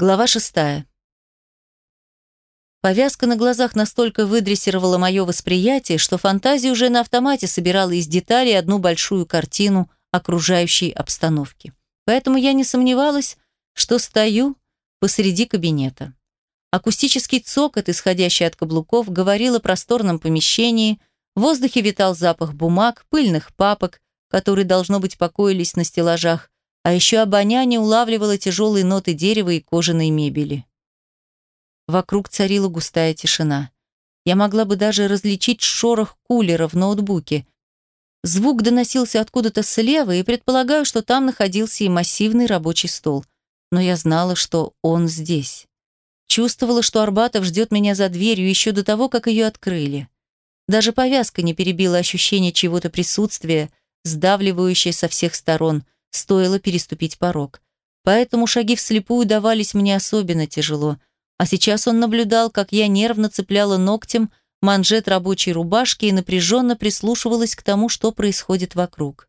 Глава шестая. Повязка на глазах настолько выдрессировала мое восприятие, что фантазия уже на автомате собирала из деталей одну большую картину окружающей обстановки. Поэтому я не сомневалась, что стою посреди кабинета. Акустический цокот, исходящий от каблуков, говорил о просторном помещении, в воздухе витал запах бумаг, пыльных папок, которые, должно быть, покоились на стеллажах, а еще обоняние улавливало тяжелые ноты дерева и кожаной мебели. Вокруг царила густая тишина. Я могла бы даже различить шорох кулера в ноутбуке. Звук доносился откуда-то слева, и предполагаю, что там находился и массивный рабочий стол. Но я знала, что он здесь. Чувствовала, что Арбатов ждет меня за дверью еще до того, как ее открыли. Даже повязка не перебила ощущение чего-то присутствия, сдавливающее со всех сторон – стоило переступить порог. Поэтому шаги вслепую давались мне особенно тяжело. А сейчас он наблюдал, как я нервно цепляла ногтем манжет рабочей рубашки и напряженно прислушивалась к тому, что происходит вокруг.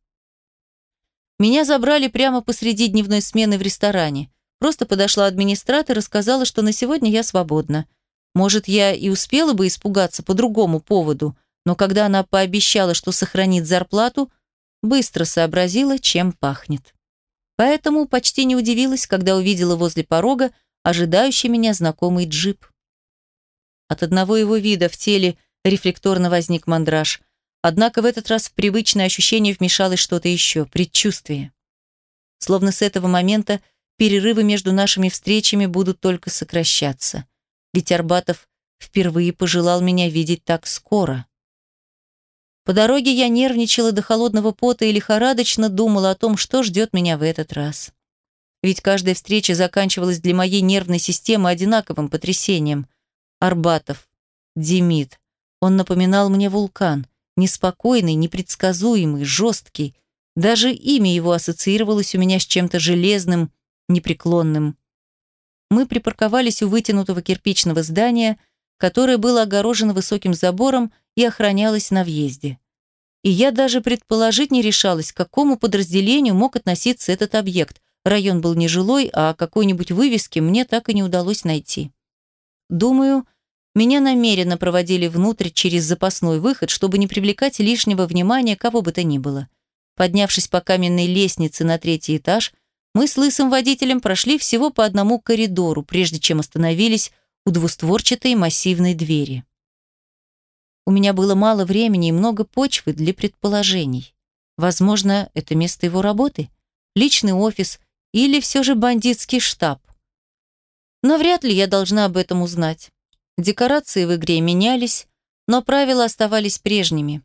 Меня забрали прямо посреди дневной смены в ресторане. Просто подошла администратор и сказала, что на сегодня я свободна. Может, я и успела бы испугаться по другому поводу, но когда она пообещала, что сохранит зарплату, быстро сообразила, чем пахнет. Поэтому почти не удивилась, когда увидела возле порога ожидающий меня знакомый джип. От одного его вида в теле рефлекторно возник мандраж, однако в этот раз в привычное ощущение вмешалось что-то еще, предчувствие. Словно с этого момента перерывы между нашими встречами будут только сокращаться. Ведь Арбатов впервые пожелал меня видеть так скоро. По дороге я нервничала до холодного пота и лихорадочно думала о том, что ждет меня в этот раз. Ведь каждая встреча заканчивалась для моей нервной системы одинаковым потрясением. Арбатов, Демид. Он напоминал мне вулкан. Неспокойный, непредсказуемый, жесткий. Даже имя его ассоциировалось у меня с чем-то железным, непреклонным. Мы припарковались у вытянутого кирпичного здания, которое было огорожено высоким забором и охранялась на въезде. И я даже предположить не решалась, к какому подразделению мог относиться этот объект. Район был нежилой, а какой-нибудь вывески мне так и не удалось найти. Думаю, меня намеренно проводили внутрь через запасной выход, чтобы не привлекать лишнего внимания кого бы то ни было. Поднявшись по каменной лестнице на третий этаж, мы с лысым водителем прошли всего по одному коридору, прежде чем остановились у двустворчатой массивной двери. У меня было мало времени и много почвы для предположений. Возможно, это место его работы, личный офис или все же бандитский штаб. Но вряд ли я должна об этом узнать. Декорации в игре менялись, но правила оставались прежними.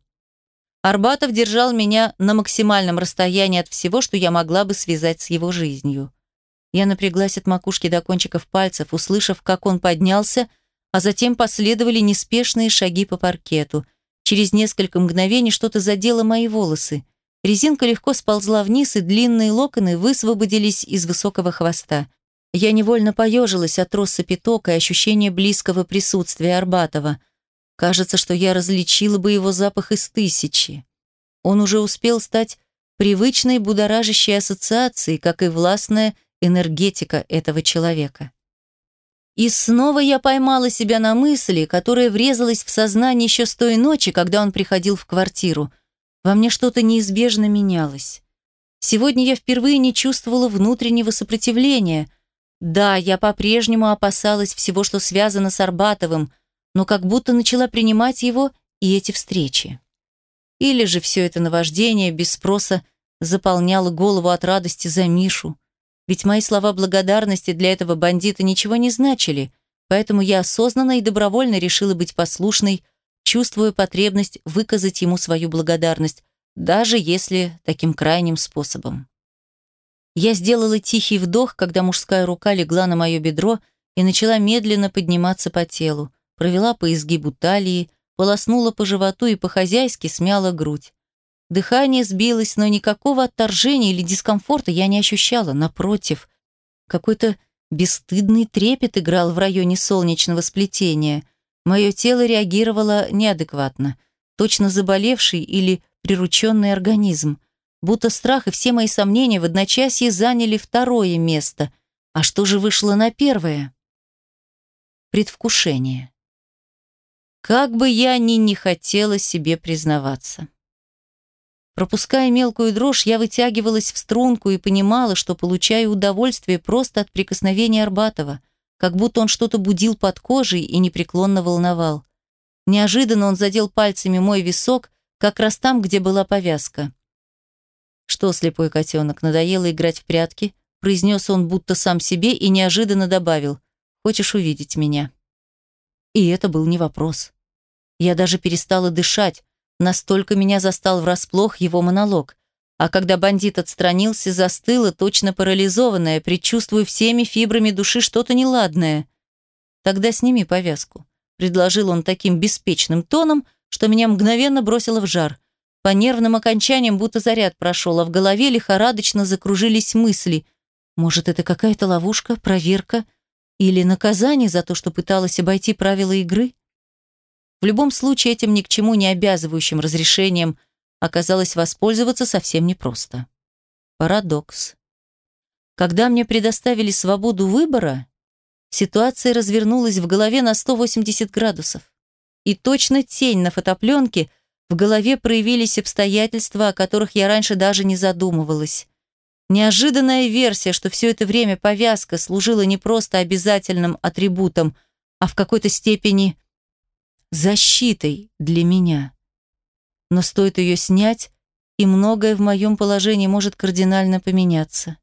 Арбатов держал меня на максимальном расстоянии от всего, что я могла бы связать с его жизнью. Я напряглась от макушки до кончиков пальцев, услышав, как он поднялся а затем последовали неспешные шаги по паркету. Через несколько мгновений что-то задело мои волосы. Резинка легко сползла вниз, и длинные локоны высвободились из высокого хвоста. Я невольно поежилась от россыпи тока и ощущения близкого присутствия Арбатова. Кажется, что я различила бы его запах из тысячи. Он уже успел стать привычной будоражащей ассоциацией, как и властная энергетика этого человека. И снова я поймала себя на мысли, которая врезалась в сознание еще с той ночи, когда он приходил в квартиру. Во мне что-то неизбежно менялось. Сегодня я впервые не чувствовала внутреннего сопротивления. Да, я по-прежнему опасалась всего, что связано с Арбатовым, но как будто начала принимать его и эти встречи. Или же все это наваждение без спроса заполняло голову от радости за Мишу, ведь мои слова благодарности для этого бандита ничего не значили, поэтому я осознанно и добровольно решила быть послушной, чувствуя потребность выказать ему свою благодарность, даже если таким крайним способом. Я сделала тихий вдох, когда мужская рука легла на мое бедро и начала медленно подниматься по телу, провела по изгибу талии, полоснула по животу и по-хозяйски смяла грудь. Дыхание сбилось, но никакого отторжения или дискомфорта я не ощущала. Напротив, какой-то бесстыдный трепет играл в районе солнечного сплетения. Мое тело реагировало неадекватно. Точно заболевший или прирученный организм. Будто страх и все мои сомнения в одночасье заняли второе место, А что же вышло на первое? Предвкушение. Как бы я ни не хотела себе признаваться. Пропуская мелкую дрожь, я вытягивалась в струнку и понимала, что получаю удовольствие просто от прикосновения Арбатова, как будто он что-то будил под кожей и непреклонно волновал. Неожиданно он задел пальцами мой висок, как раз там, где была повязка. «Что, слепой котенок, надоело играть в прятки?» произнес он будто сам себе и неожиданно добавил «Хочешь увидеть меня?» И это был не вопрос. Я даже перестала дышать, настолько меня застал врасплох его монолог. А когда бандит отстранился, застыла, точно парализованная, предчувствуя всеми фибрами души что-то неладное. «Тогда сними повязку», — предложил он таким беспечным тоном, что меня мгновенно бросило в жар. По нервным окончаниям будто заряд прошел, а в голове лихорадочно закружились мысли. Может, это какая-то ловушка, проверка или наказание за то, что пыталась обойти правила игры? В любом случае, этим ни к чему не обязывающим разрешением оказалось воспользоваться совсем непросто. Парадокс. Когда мне предоставили свободу выбора, ситуация развернулась в голове на 180 градусов. И точно тень на фотопленке в голове проявились обстоятельства, о которых я раньше даже не задумывалась. Неожиданная версия, что все это время повязка служила не просто обязательным атрибутом, а в какой-то степени защитой для меня. Но стоит ее снять, и многое в моем положении может кардинально поменяться.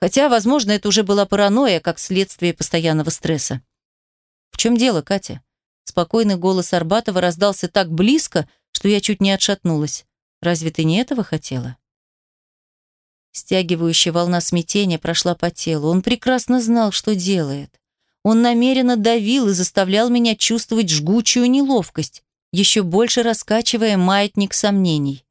Хотя, возможно, это уже была паранойя, как следствие постоянного стресса. «В чем дело, Катя?» Спокойный голос Арбатова раздался так близко, что я чуть не отшатнулась. «Разве ты не этого хотела?» Стягивающая волна смятения прошла по телу. Он прекрасно знал, что делает. Он намеренно давил и заставлял меня чувствовать жгучую неловкость, еще больше раскачивая маятник сомнений.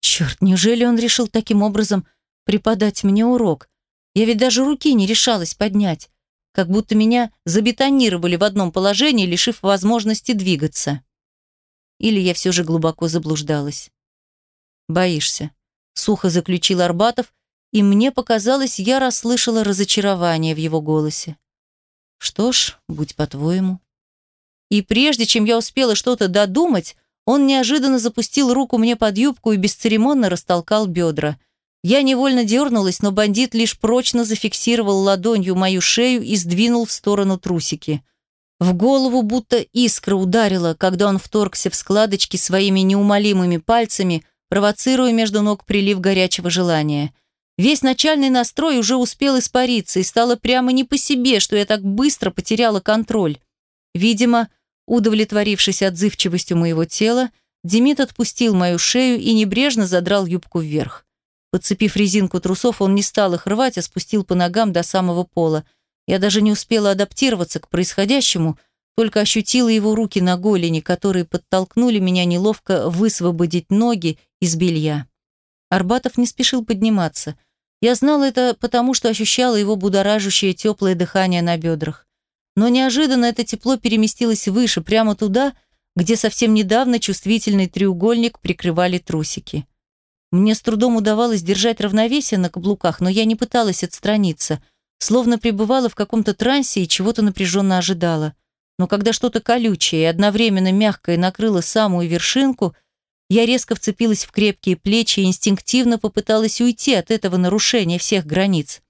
Черт, неужели он решил таким образом преподать мне урок? Я ведь даже руки не решалась поднять, как будто меня забетонировали в одном положении, лишив возможности двигаться. Или я все же глубоко заблуждалась. «Боишься», — сухо заключил Арбатов, и мне показалось, я расслышала разочарование в его голосе. Что ж, будь по-твоему. И прежде чем я успела что-то додумать, он неожиданно запустил руку мне под юбку и бесцеремонно растолкал бедра. Я невольно дернулась, но бандит лишь прочно зафиксировал ладонью мою шею и сдвинул в сторону трусики. В голову будто искра ударила, когда он вторгся в складочки своими неумолимыми пальцами, провоцируя между ног прилив горячего желания. Весь начальный настрой уже успел испариться, и стало прямо не по себе, что я так быстро потеряла контроль. Видимо, удовлетворившись отзывчивостью моего тела, Демид отпустил мою шею и небрежно задрал юбку вверх. Подцепив резинку трусов, он не стал их рвать, а спустил по ногам до самого пола. Я даже не успела адаптироваться к происходящему, только ощутила его руки на голени, которые подтолкнули меня неловко высвободить ноги из белья. Арбатов не спешил подниматься – я знала это потому, что ощущала его будоражащее теплое дыхание на бедрах. Но неожиданно это тепло переместилось выше, прямо туда, где совсем недавно чувствительный треугольник прикрывали трусики. Мне с трудом удавалось держать равновесие на каблуках, но я не пыталась отстраниться, словно пребывала в каком-то трансе и чего-то напряженно ожидала. Но когда что-то колючее и одновременно мягкое накрыло самую вершинку – я резко вцепилась в крепкие плечи и инстинктивно попыталась уйти от этого нарушения всех границ.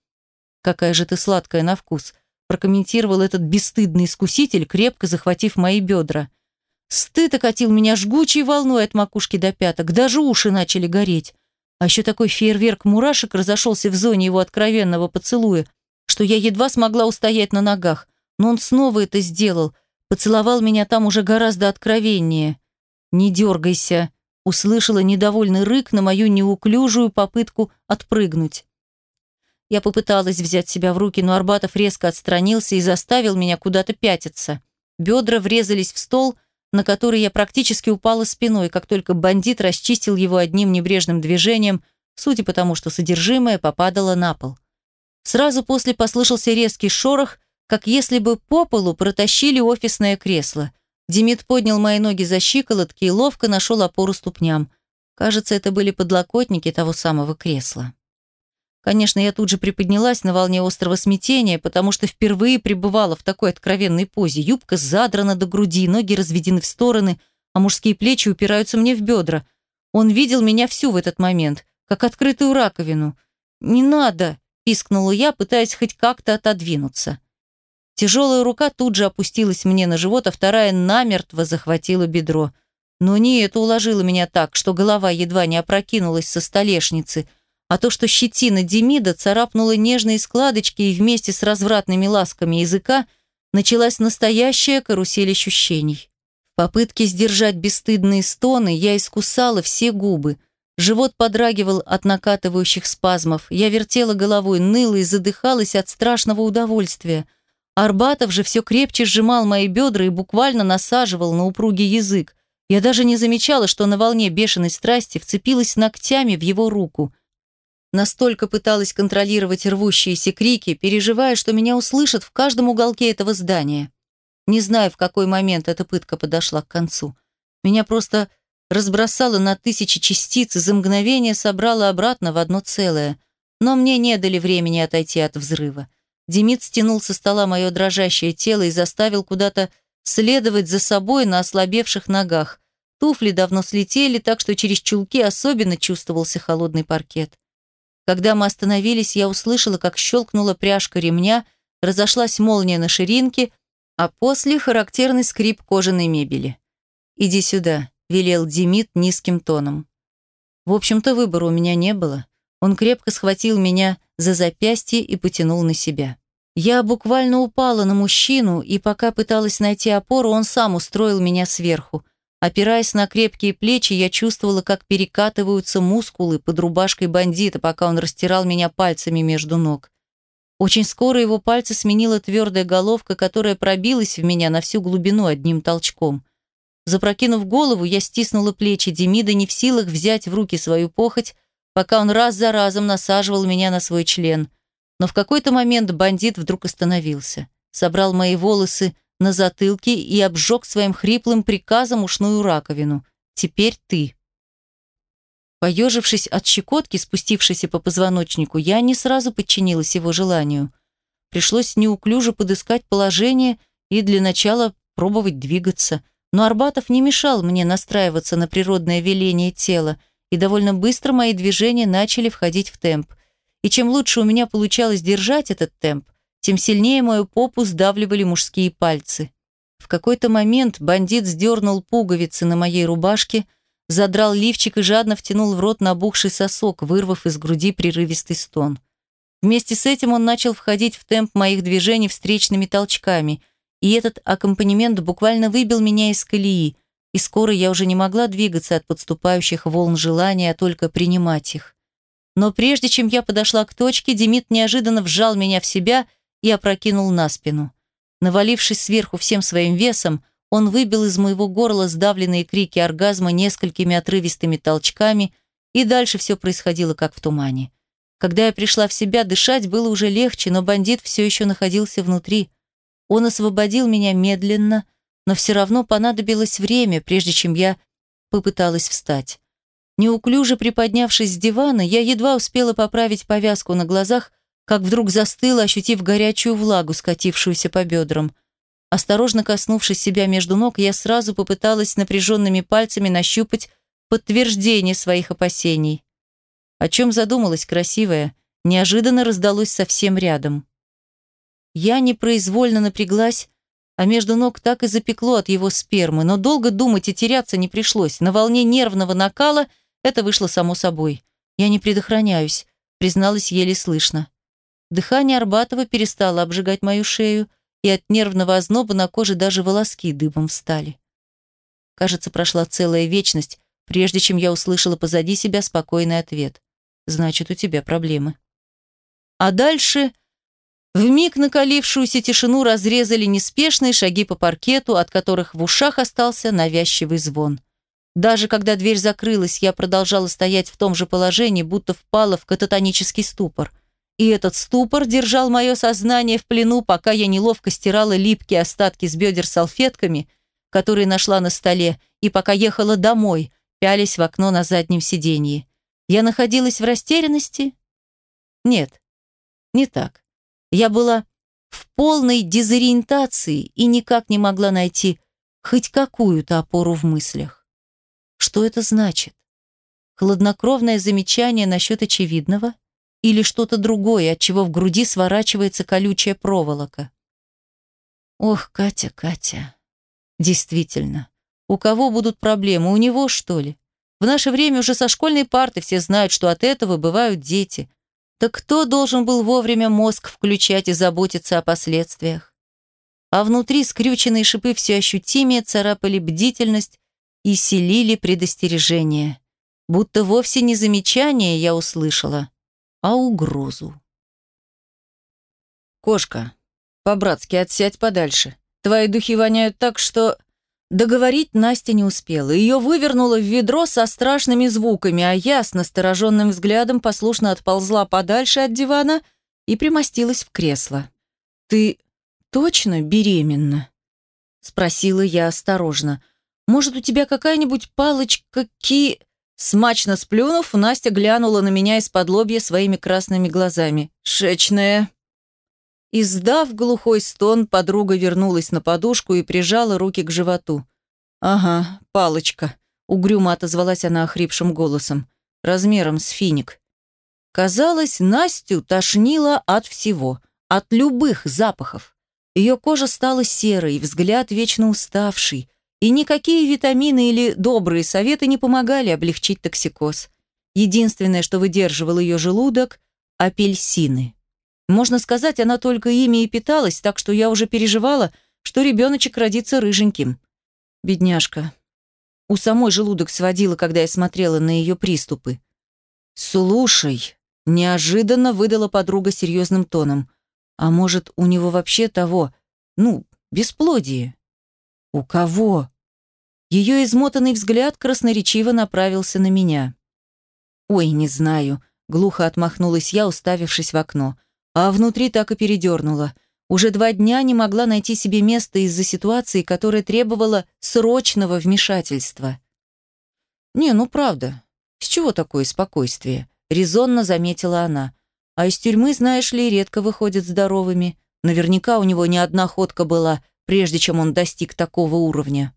«Какая же ты сладкая на вкус», прокомментировал этот бесстыдный искуситель, крепко захватив мои бедра. Стыд окатил меня жгучей волной от макушки до пяток, даже уши начали гореть. А еще такой фейерверк мурашек разошелся в зоне его откровенного поцелуя, что я едва смогла устоять на ногах. Но он снова это сделал, поцеловал меня там уже гораздо откровеннее. «Не дергайся», услышала недовольный рык на мою неуклюжую попытку отпрыгнуть. Я попыталась взять себя в руки, но Арбатов резко отстранился и заставил меня куда-то пятиться. Бедра врезались в стол, на который я практически упала спиной, как только бандит расчистил его одним небрежным движением, судя по тому, что содержимое попадало на пол. Сразу после послышался резкий шорох, как если бы по полу протащили офисное кресло. Демид поднял мои ноги за щиколотки и ловко нашел опору ступням. Кажется, это были подлокотники того самого кресла. Конечно, я тут же приподнялась на волне острого смятения, потому что впервые пребывала в такой откровенной позе. Юбка задрана до груди, ноги разведены в стороны, а мужские плечи упираются мне в бедра. Он видел меня всю в этот момент, как открытую раковину. «Не надо!» – пискнула я, пытаясь хоть как-то отодвинуться. Тяжелая рука тут же опустилась мне на живот, а вторая намертво захватила бедро. Но не это уложило меня так, что голова едва не опрокинулась со столешницы, а то, что щетина Демида царапнула нежные складочки и вместе с развратными ласками языка началась настоящая карусель ощущений. В попытке сдержать бесстыдные стоны я искусала все губы. Живот подрагивал от накатывающих спазмов. Я вертела головой, ныла и задыхалась от страшного удовольствия – Арбатов же все крепче сжимал мои бедра и буквально насаживал на упругий язык. Я даже не замечала, что на волне бешеной страсти вцепилась ногтями в его руку. Настолько пыталась контролировать рвущиеся крики, переживая, что меня услышат в каждом уголке этого здания. Не знаю, в какой момент эта пытка подошла к концу. Меня просто разбросало на тысячи частиц и за мгновение собрало обратно в одно целое. Но мне не дали времени отойти от взрыва. Демид стянул со стола мое дрожащее тело и заставил куда-то следовать за собой на ослабевших ногах. Туфли давно слетели, так что через чулки особенно чувствовался холодный паркет. Когда мы остановились, я услышала, как щелкнула пряжка ремня, разошлась молния на ширинке, а после характерный скрип кожаной мебели. «Иди сюда», — велел Демид низким тоном. В общем-то, выбора у меня не было. Он крепко схватил меня за запястье и потянул на себя. Я буквально упала на мужчину, и пока пыталась найти опору, он сам устроил меня сверху. Опираясь на крепкие плечи, я чувствовала, как перекатываются мускулы под рубашкой бандита, пока он растирал меня пальцами между ног. Очень скоро его пальцы сменила твердая головка, которая пробилась в меня на всю глубину одним толчком. Запрокинув голову, я стиснула плечи Демида, не в силах взять в руки свою похоть, пока он раз за разом насаживал меня на свой член – но в какой-то момент бандит вдруг остановился, собрал мои волосы на затылке и обжег своим хриплым приказом ушную раковину. «Теперь ты». Поежившись от щекотки, спустившейся по позвоночнику, я не сразу подчинилась его желанию. Пришлось неуклюже подыскать положение и для начала пробовать двигаться. Но Арбатов не мешал мне настраиваться на природное веление тела, и довольно быстро мои движения начали входить в темп. И чем лучше у меня получалось держать этот темп, тем сильнее мою попу сдавливали мужские пальцы. В какой-то момент бандит сдернул пуговицы на моей рубашке, задрал лифчик и жадно втянул в рот набухший сосок, вырвав из груди прерывистый стон. Вместе с этим он начал входить в темп моих движений встречными толчками, и этот аккомпанемент буквально выбил меня из колеи, и скоро я уже не могла двигаться от подступающих волн желания, а только принимать их. Но прежде чем я подошла к точке, Демид неожиданно вжал меня в себя и опрокинул на спину. Навалившись сверху всем своим весом, он выбил из моего горла сдавленные крики оргазма несколькими отрывистыми толчками, и дальше все происходило как в тумане. Когда я пришла в себя, дышать было уже легче, но бандит все еще находился внутри. Он освободил меня медленно, но все равно понадобилось время, прежде чем я попыталась встать. Неуклюже приподнявшись с дивана, я едва успела поправить повязку на глазах, как вдруг застыла, ощутив горячую влагу, скатившуюся по бедрам. Осторожно коснувшись себя между ног, я сразу попыталась напряженными пальцами нащупать подтверждение своих опасений. О чем задумалась красивая, неожиданно раздалось совсем рядом. Я непроизвольно напряглась, а между ног так и запекло от его спермы, но долго думать и теряться не пришлось. На волне нервного накала – это вышло само собой. Я не предохраняюсь, призналась еле слышно. Дыхание Арбатова перестало обжигать мою шею, и от нервного озноба на коже даже волоски дыбом встали. Кажется, прошла целая вечность, прежде чем я услышала позади себя спокойный ответ. «Значит, у тебя проблемы». А дальше вмиг накалившуюся тишину разрезали неспешные шаги по паркету, от которых в ушах остался навязчивый звон. Даже когда дверь закрылась, я продолжала стоять в том же положении, будто впала в кататонический ступор. И этот ступор держал мое сознание в плену, пока я неловко стирала липкие остатки с бедер салфетками, которые нашла на столе, и пока ехала домой, пялись в окно на заднем сиденье. Я находилась в растерянности Нет, не так. Я была в полной дезориентации и никак не могла найти хоть какую-то опору в мыслях. Что это значит? Хладнокровное замечание насчет очевидного или что-то другое, от чего в груди сворачивается колючая проволока? Ох, Катя, Катя. Действительно, у кого будут проблемы? У него, что ли? В наше время уже со школьной парты все знают, что от этого бывают дети. Так кто должен был вовремя мозг включать и заботиться о последствиях? А внутри скрюченные шипы все ощутимее царапали бдительность и селили предостережение. Будто вовсе не замечание я услышала, а угрозу. «Кошка, по-братски отсядь подальше. Твои духи воняют так, что...» Договорить Настя не успела. Ее вывернуло в ведро со страшными звуками, а я с настороженным взглядом послушно отползла подальше от дивана и примостилась в кресло. «Ты точно беременна?» — спросила я осторожно. «Может, у тебя какая-нибудь палочка ки...» Смачно сплюнув, Настя глянула на меня из-под лобья своими красными глазами. «Шечная!» Издав глухой стон, подруга вернулась на подушку и прижала руки к животу. «Ага, палочка», — угрюмо отозвалась она охрипшим голосом, размером с финик. Казалось, Настю тошнило от всего, от любых запахов. Ее кожа стала серой, взгляд вечно уставший, и никакие витамины или добрые советы не помогали облегчить токсикоз. Единственное, что выдерживал ее желудок – апельсины. Можно сказать, она только ими и питалась, так что я уже переживала, что ребеночек родится рыженьким. Бедняжка. У самой желудок сводила, когда я смотрела на ее приступы. «Слушай», – неожиданно выдала подруга серьезным тоном, «а может, у него вообще того, ну, бесплодие?» «У кого?» Ее измотанный взгляд красноречиво направился на меня. «Ой, не знаю», – глухо отмахнулась я, уставившись в окно – а внутри так и передернуло. Уже два дня не могла найти себе места из-за ситуации, которая требовала срочного вмешательства. «Не, ну правда. С чего такое спокойствие?» — резонно заметила она. «А из тюрьмы, знаешь ли, редко выходят здоровыми. Наверняка у него не одна ходка была, прежде чем он достиг такого уровня».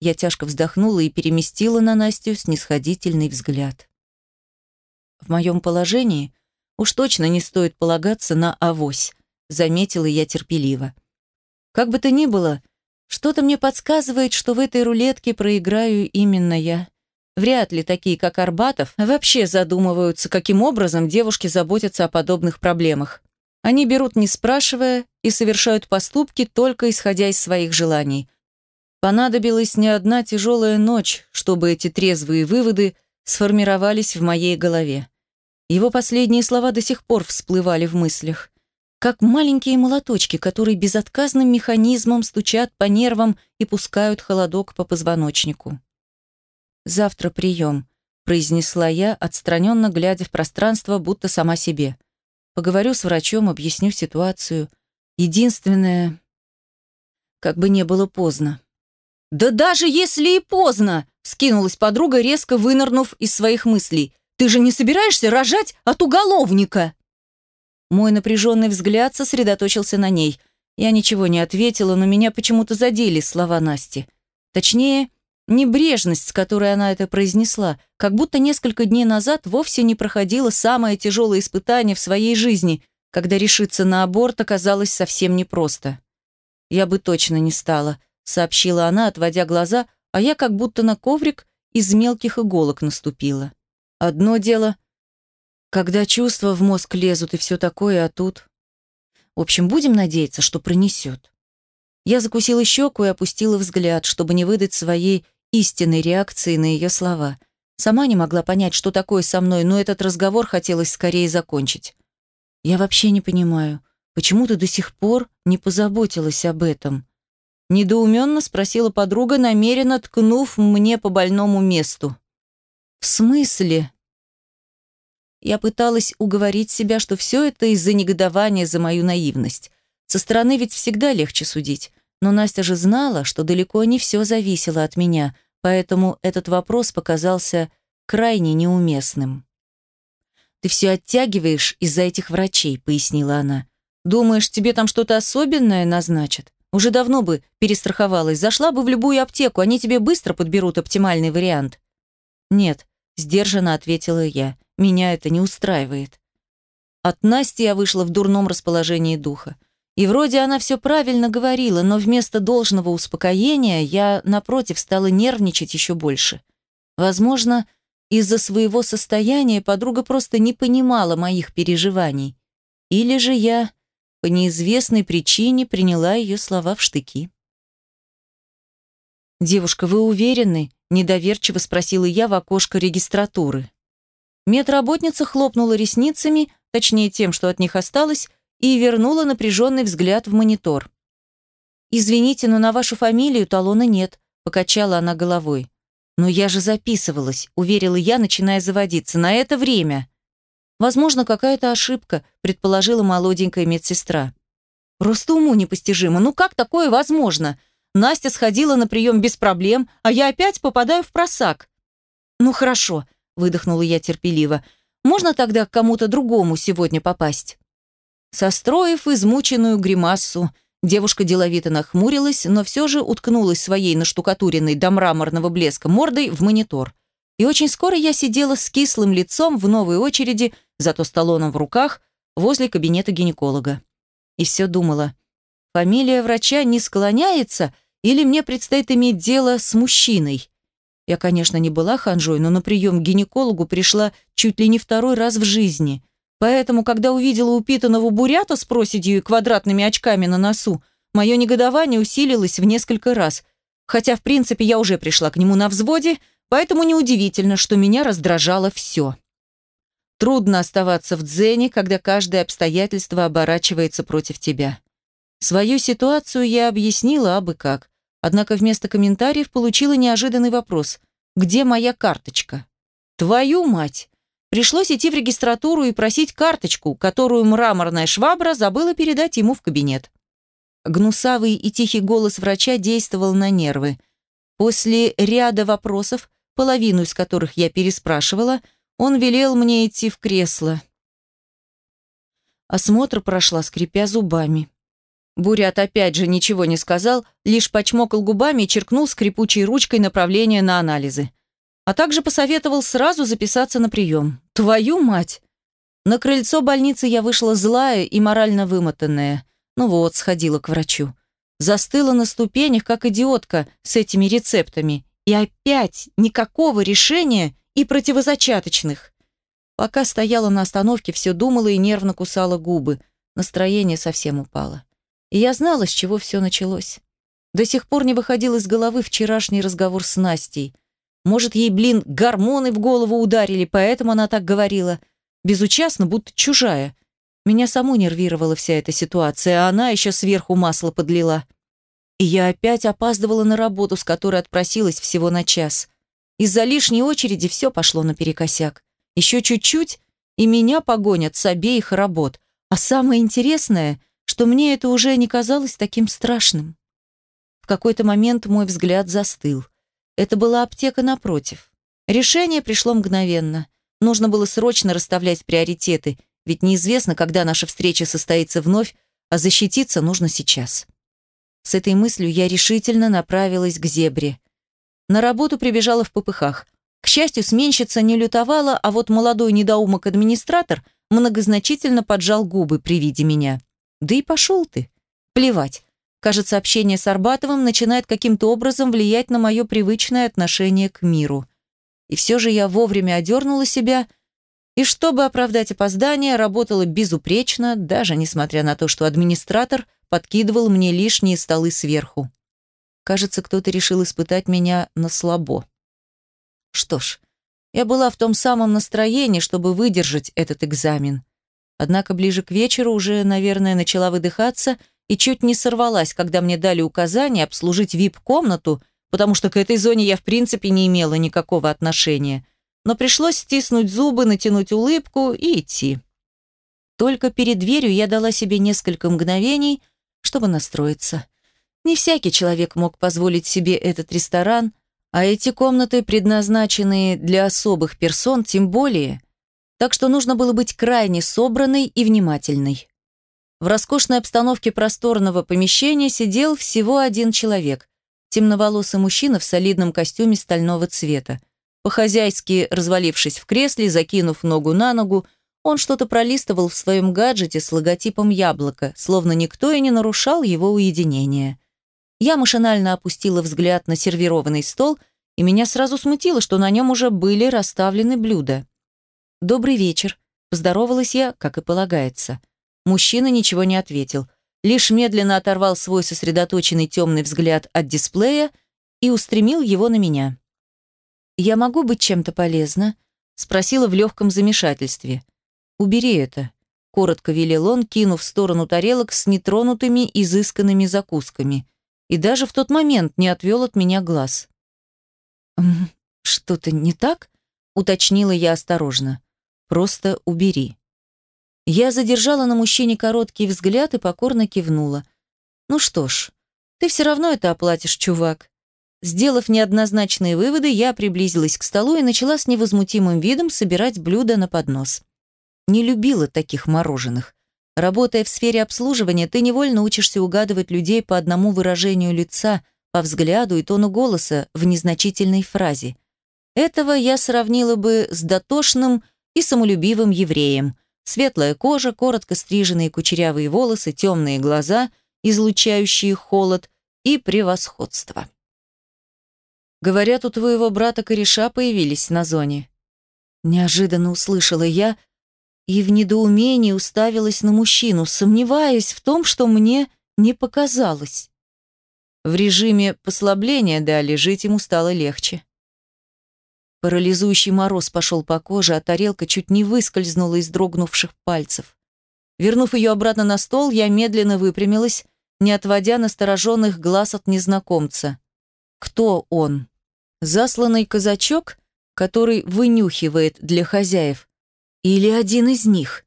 Я тяжко вздохнула и переместила на Настю снисходительный взгляд. В моем положении Уж точно не стоит полагаться на авось, заметила я терпеливо. Как бы то ни было, что-то мне подсказывает, что в этой рулетке проиграю именно я. Вряд ли такие, как Арбатов, вообще задумываются, каким образом девушки заботятся о подобных проблемах. Они берут, не спрашивая, и совершают поступки, только исходя из своих желаний. Понадобилась не одна тяжелая ночь, чтобы эти трезвые выводы сформировались в моей голове. Его последние слова до сих пор всплывали в мыслях. Как маленькие молоточки, которые безотказным механизмом стучат по нервам и пускают холодок по позвоночнику. «Завтра прием», — произнесла я, отстраненно глядя в пространство, будто сама себе. «Поговорю с врачом, объясню ситуацию. Единственное, как бы не было поздно». «Да даже если и поздно!» — скинулась подруга, резко вынырнув из своих мыслей. Ты же не собираешься рожать от уголовника?» Мой напряженный взгляд сосредоточился на ней. Я ничего не ответила, но меня почему-то задели слова Насти. Точнее, небрежность, с которой она это произнесла, как будто несколько дней назад вовсе не проходило самое тяжелое испытание в своей жизни, когда решиться на аборт оказалось совсем непросто. «Я бы точно не стала», — сообщила она, отводя глаза, а я как будто на коврик из мелких иголок наступила. Одно дело, когда чувства в мозг лезут и все такое, а тут... В общем, будем надеяться, что пронесет. Я закусила щеку и опустила взгляд, чтобы не выдать своей истинной реакции на ее слова. Сама не могла понять, что такое со мной, но этот разговор хотелось скорее закончить. Я вообще не понимаю, почему ты до сих пор не позаботилась об этом? Недоуменно спросила подруга, намеренно ткнув мне по больному месту. «В смысле?» Я пыталась уговорить себя, что все это из-за негодования за мою наивность. Со стороны ведь всегда легче судить. Но Настя же знала, что далеко не все зависело от меня, поэтому этот вопрос показался крайне неуместным. «Ты все оттягиваешь из-за этих врачей», — пояснила она. «Думаешь, тебе там что-то особенное назначат? Уже давно бы перестраховалась, зашла бы в любую аптеку, они тебе быстро подберут оптимальный вариант». «Нет», — сдержанно ответила я, — «меня это не устраивает». От Насти я вышла в дурном расположении духа. И вроде она все правильно говорила, но вместо должного успокоения я, напротив, стала нервничать еще больше. Возможно, из-за своего состояния подруга просто не понимала моих переживаний. Или же я по неизвестной причине приняла ее слова в штыки. «Девушка, вы уверены?» – недоверчиво спросила я в окошко регистратуры. Медработница хлопнула ресницами, точнее тем, что от них осталось, и вернула напряженный взгляд в монитор. «Извините, но на вашу фамилию талона нет», – покачала она головой. «Но я же записывалась», – уверила я, начиная заводиться. «На это время». «Возможно, какая-то ошибка», – предположила молоденькая медсестра. «Просто уму непостижимо. Ну как такое возможно? Настя сходила на прием без проблем, а я опять попадаю в просак». «Ну хорошо», – выдохнула я терпеливо. «Можно тогда к кому-то другому сегодня попасть?» Состроив измученную гримассу, девушка деловито нахмурилась, но все же уткнулась своей наштукатуренной до мраморного блеска мордой в монитор. И очень скоро я сидела с кислым лицом в новой очереди, зато с талоном в руках, возле кабинета гинеколога. И все думала, фамилия врача не склоняется или мне предстоит иметь дело с мужчиной? Я, конечно, не была ханжой, но на прием к гинекологу пришла чуть ли не второй раз в жизни – Поэтому, когда увидела упитанного бурята с проседью и квадратными очками на носу, мое негодование усилилось в несколько раз. Хотя, в принципе, я уже пришла к нему на взводе, поэтому неудивительно, что меня раздражало все. Трудно оставаться в дзене, когда каждое обстоятельство оборачивается против тебя. Свою ситуацию я объяснила абы как. Однако вместо комментариев получила неожиданный вопрос. «Где моя карточка?» «Твою мать!» Пришлось идти в регистратуру и просить карточку, которую мраморная швабра забыла передать ему в кабинет. Гнусавый и тихий голос врача действовал на нервы. После ряда вопросов, половину из которых я переспрашивала, он велел мне идти в кресло. Осмотр прошла, скрипя зубами. Бурят опять же ничего не сказал, лишь почмокал губами и черкнул скрипучей ручкой направление на анализы а также посоветовал сразу записаться на прием. Твою мать! На крыльцо больницы я вышла злая и морально вымотанная. Ну вот, сходила к врачу. Застыла на ступенях, как идиотка, с этими рецептами. И опять никакого решения и противозачаточных. Пока стояла на остановке, все думала и нервно кусала губы. Настроение совсем упало. И я знала, с чего все началось. До сих пор не выходил из головы вчерашний разговор с Настей. Может, ей, блин, гормоны в голову ударили, поэтому она так говорила. Безучастно, будто чужая. Меня саму нервировала вся эта ситуация, а она еще сверху масло подлила. И я опять опаздывала на работу, с которой отпросилась всего на час. Из-за лишней очереди все пошло наперекосяк. Еще чуть-чуть, и меня погонят с обеих работ. А самое интересное, что мне это уже не казалось таким страшным. В какой-то момент мой взгляд застыл. Это была аптека напротив. Решение пришло мгновенно. Нужно было срочно расставлять приоритеты, ведь неизвестно, когда наша встреча состоится вновь, а защититься нужно сейчас. С этой мыслью я решительно направилась к зебре. На работу прибежала в попыхах. К счастью, сменщица не лютовала, а вот молодой недоумок-администратор многозначительно поджал губы при виде меня. Да и пошел ты. Плевать. Кажется, общение с Арбатовым начинает каким-то образом влиять на мое привычное отношение к миру. И все же я вовремя одернула себя, и чтобы оправдать опоздание, работала безупречно, даже несмотря на то, что администратор подкидывал мне лишние столы сверху. Кажется, кто-то решил испытать меня на слабо. Что ж, я была в том самом настроении, чтобы выдержать этот экзамен. Однако ближе к вечеру уже, наверное, начала выдыхаться – и чуть не сорвалась, когда мне дали указание обслужить вип-комнату, потому что к этой зоне я в принципе не имела никакого отношения. Но пришлось стиснуть зубы, натянуть улыбку и идти. Только перед дверью я дала себе несколько мгновений, чтобы настроиться. Не всякий человек мог позволить себе этот ресторан, а эти комнаты, предназначенные для особых персон, тем более. так что нужно было быть крайне собранной и внимательной. В роскошной обстановке просторного помещения сидел всего один человек. Темноволосый мужчина в солидном костюме стального цвета. По-хозяйски развалившись в кресле, закинув ногу на ногу, он что-то пролистывал в своем гаджете с логотипом яблока, словно никто и не нарушал его уединение. Я машинально опустила взгляд на сервированный стол, и меня сразу смутило, что на нем уже были расставлены блюда. «Добрый вечер», – поздоровалась я, как и полагается. Мужчина ничего не ответил, лишь медленно оторвал свой сосредоточенный темный взгляд от дисплея и устремил его на меня. «Я могу быть чем-то полезна?» – спросила в легком замешательстве. «Убери это», – коротко велел он, кинув в сторону тарелок с нетронутыми изысканными закусками. И даже в тот момент не отвел от меня глаз. «Что-то не так?» – уточнила я осторожно. «Просто убери». Я задержала на мужчине короткий взгляд и покорно кивнула. «Ну что ж, ты все равно это оплатишь, чувак». Сделав неоднозначные выводы, я приблизилась к столу и начала с невозмутимым видом собирать блюда на поднос. Не любила таких мороженых. Работая в сфере обслуживания, ты невольно учишься угадывать людей по одному выражению лица, по взгляду и тону голоса в незначительной фразе. Этого я сравнила бы с дотошным и самолюбивым евреем – Светлая кожа, коротко стриженные кучерявые волосы, темные глаза, излучающие холод и превосходство. Говорят, у твоего брата кореша появились на зоне. Неожиданно услышала я и в недоумении уставилась на мужчину, сомневаясь в том, что мне не показалось. В режиме послабления дали, жить ему стало легче. Парализующий мороз пошел по коже, а тарелка чуть не выскользнула из дрогнувших пальцев. Вернув ее обратно на стол, я медленно выпрямилась, не отводя настороженных глаз от незнакомца. Кто он? Засланный казачок, который вынюхивает для хозяев? Или один из них?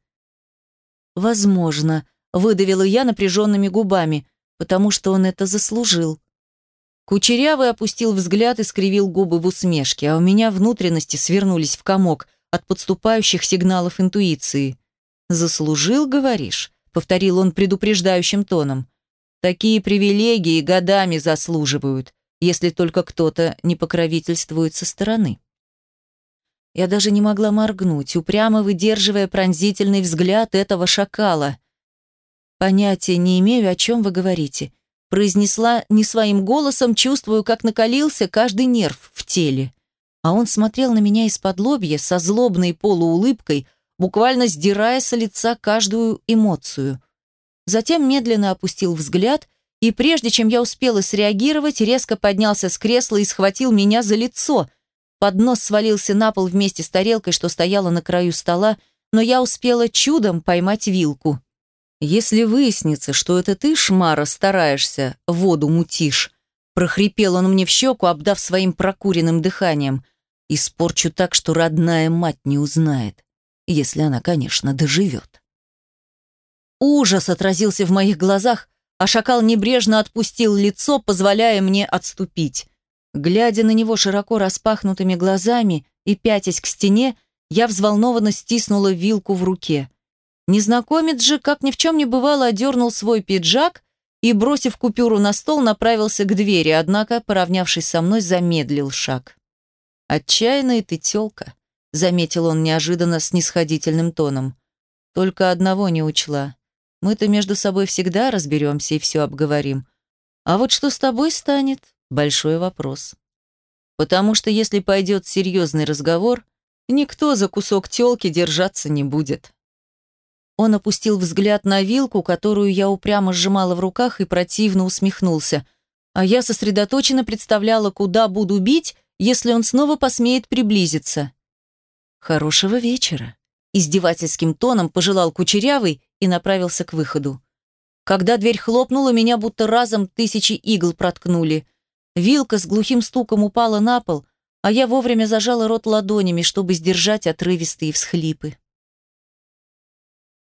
Возможно, выдавила я напряженными губами, потому что он это заслужил. Кучерявый опустил взгляд и скривил губы в усмешке, а у меня внутренности свернулись в комок от подступающих сигналов интуиции. «Заслужил, говоришь?» — повторил он предупреждающим тоном. «Такие привилегии годами заслуживают, если только кто-то не покровительствует со стороны». Я даже не могла моргнуть, упрямо выдерживая пронзительный взгляд этого шакала. «Понятия не имею, о чем вы говорите», произнесла не своим голосом, чувствую, как накалился каждый нерв в теле. А он смотрел на меня из-под лобья со злобной полуулыбкой, буквально сдирая с лица каждую эмоцию. Затем медленно опустил взгляд и, прежде чем я успела среагировать, резко поднялся с кресла и схватил меня за лицо. Поднос свалился на пол вместе с тарелкой, что стояла на краю стола, но я успела чудом поймать вилку. «Если выяснится, что это ты, Шмара, стараешься, воду мутишь», прохрипел он мне в щеку, обдав своим прокуренным дыханием, «испорчу так, что родная мать не узнает, если она, конечно, доживет». Ужас отразился в моих глазах, а шакал небрежно отпустил лицо, позволяя мне отступить. Глядя на него широко распахнутыми глазами и пятясь к стене, я взволнованно стиснула вилку в руке – Незнакомец же, как ни в чем не бывало, одернул свой пиджак и, бросив купюру на стол, направился к двери, однако, поравнявшись со мной, замедлил шаг. «Отчаянная ты тёлка», — заметил он неожиданно с нисходительным тоном. «Только одного не учла. Мы-то между собой всегда разберемся и все обговорим. А вот что с тобой станет — большой вопрос. Потому что если пойдет серьезный разговор, никто за кусок тёлки держаться не будет». Он опустил взгляд на вилку, которую я упрямо сжимала в руках, и противно усмехнулся. А я сосредоточенно представляла, куда буду бить, если он снова посмеет приблизиться. «Хорошего вечера», — издевательским тоном пожелал Кучерявый и направился к выходу. Когда дверь хлопнула, меня будто разом тысячи игл проткнули. Вилка с глухим стуком упала на пол, а я вовремя зажала рот ладонями, чтобы сдержать отрывистые всхлипы.